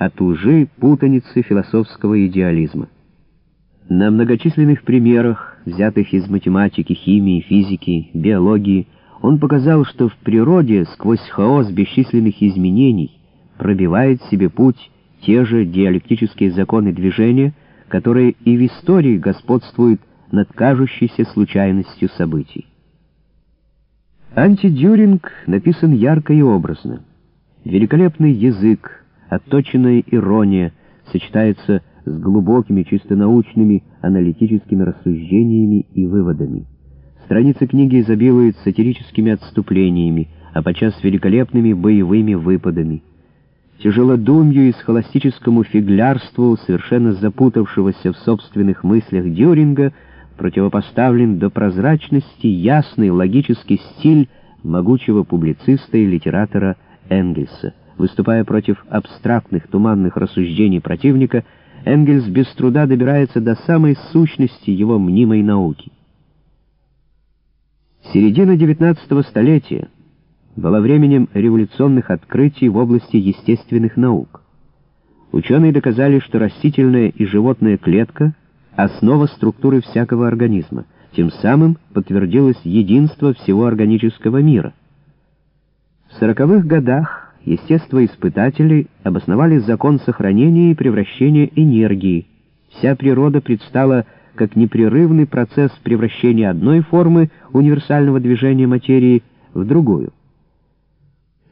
от лжи, путаницы философского идеализма. На многочисленных примерах, взятых из математики, химии, физики, биологии, он показал, что в природе сквозь хаос бесчисленных изменений пробивает себе путь те же диалектические законы движения, которые и в истории господствуют над кажущейся случайностью событий. Антидюринг написан ярко и образно. Великолепный язык, отточенная ирония сочетается с глубокими, чисто научными, аналитическими рассуждениями и выводами. Страницы книги изобилуют сатирическими отступлениями, а подчас великолепными боевыми выпадами. Тяжелодумью и схоластическому фиглярству, совершенно запутавшегося в собственных мыслях Дюринга, противопоставлен до прозрачности ясный логический стиль могучего публициста и литератора Энгельса. Выступая против абстрактных туманных рассуждений противника, Энгельс без труда добирается до самой сущности его мнимой науки. Середина XIX столетия была временем революционных открытий в области естественных наук. Ученые доказали, что растительная и животная клетка — основа структуры всякого организма, тем самым подтвердилось единство всего органического мира. В сороковых годах естествоиспытатели обосновали закон сохранения и превращения энергии. Вся природа предстала как непрерывный процесс превращения одной формы универсального движения материи в другую.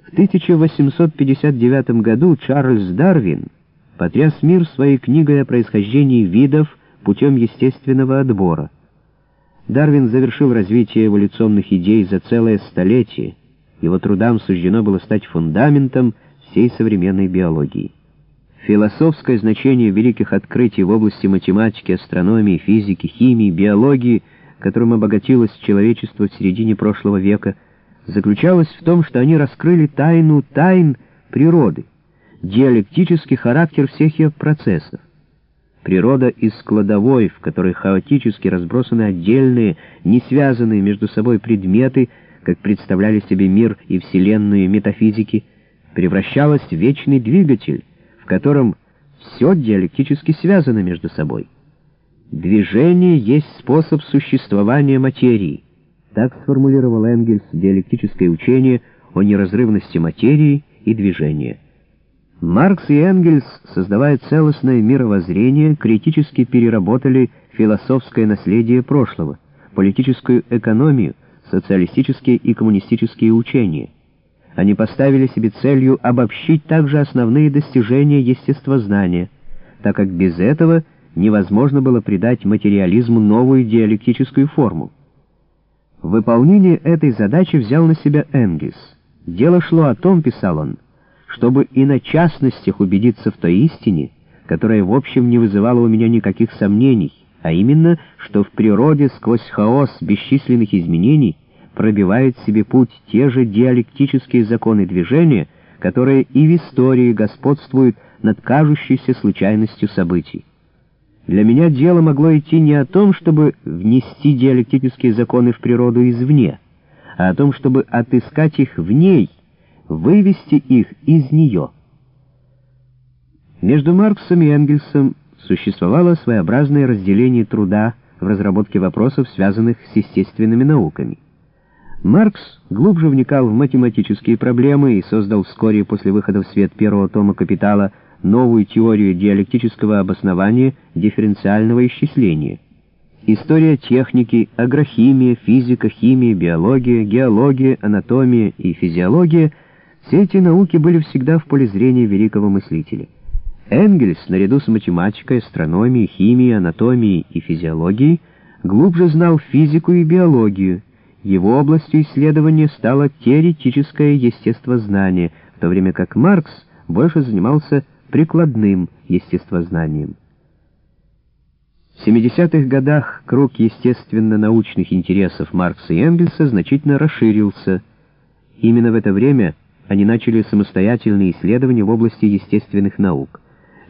В 1859 году Чарльз Дарвин потряс мир своей книгой о происхождении видов путем естественного отбора. Дарвин завершил развитие эволюционных идей за целое столетие. Его трудам суждено было стать фундаментом всей современной биологии. Философское значение великих открытий в области математики, астрономии, физики, химии, биологии, которым обогатилось человечество в середине прошлого века, заключалось в том, что они раскрыли тайну тайн природы, диалектический характер всех ее процессов. Природа из кладовой, в которой хаотически разбросаны отдельные, не связанные между собой предметы, как представляли себе мир и Вселенную метафизики, превращалась в вечный двигатель, котором все диалектически связано между собой. Движение есть способ существования материи. Так сформулировал Энгельс диалектическое учение о неразрывности материи и движения. Маркс и Энгельс, создавая целостное мировоззрение, критически переработали философское наследие прошлого, политическую экономию, социалистические и коммунистические учения. Они поставили себе целью обобщить также основные достижения естествознания, так как без этого невозможно было придать материализму новую диалектическую форму. Выполнение этой задачи взял на себя Энгельс. Дело шло о том, писал он, чтобы и на частностях убедиться в той истине, которая в общем не вызывала у меня никаких сомнений, а именно, что в природе сквозь хаос бесчисленных изменений пробивают себе путь те же диалектические законы движения, которые и в истории господствуют над кажущейся случайностью событий. Для меня дело могло идти не о том, чтобы внести диалектические законы в природу извне, а о том, чтобы отыскать их в ней, вывести их из нее. Между Марксом и Энгельсом существовало своеобразное разделение труда в разработке вопросов, связанных с естественными науками. Маркс глубже вникал в математические проблемы и создал вскоре после выхода в свет первого тома «Капитала» новую теорию диалектического обоснования дифференциального исчисления. История техники, агрохимия, физика, химия, биология, геология, анатомия и физиология — все эти науки были всегда в поле зрения великого мыслителя. Энгельс, наряду с математикой, астрономией, химией, анатомией и физиологией, глубже знал физику и биологию, его областью исследования стало теоретическое естествознание, в то время как Маркс больше занимался прикладным естествознанием. В 70-х годах круг естественно-научных интересов Маркса и Энгельса значительно расширился. Именно в это время они начали самостоятельные исследования в области естественных наук.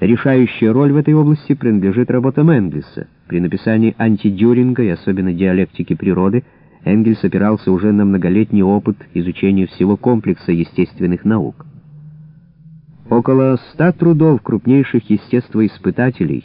Решающая роль в этой области принадлежит работам Энгельса. При написании антидюринга и особенно диалектики природы – Энгельс опирался уже на многолетний опыт изучения всего комплекса естественных наук. Около ста трудов крупнейших естествоиспытателей